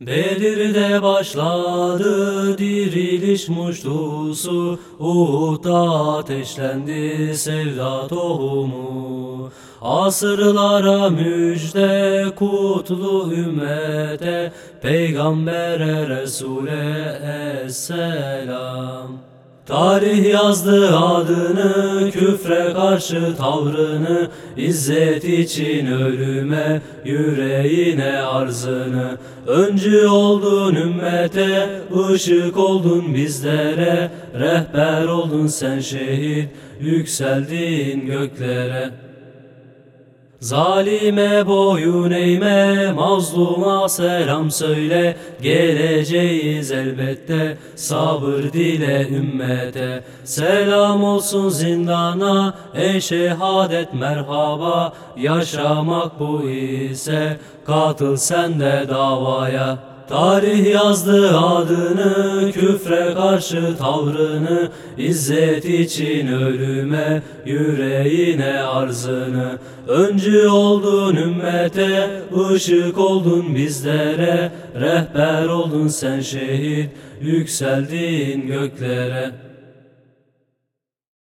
Bedir'de başladı diriliş muştusu Uhud'da ateşlendi sevda tohumu. Asırlara müjde kutlu ümmete Peygambere Resul'e esselam Tarih yazdı adını, küfre karşı tavrını, İzzet için ölüme, yüreğine arzını. Öncü oldun ümmete, ışık oldun bizlere, rehber oldun sen şehit, yükseldin göklere. Zalime boyun eğme, mazluma selam söyle, geleceğiz elbette, sabır dile ümmete. Selam olsun zindana, ey şehadet merhaba, yaşamak bu ise, katıl sen de davaya. Tarih yazdı adını, küfre karşı tavrını, İzzet için ölüme, yüreğine arzını. Öncü oldun ümmete, ışık oldun bizlere, rehber oldun sen şehit, yükseldin göklere.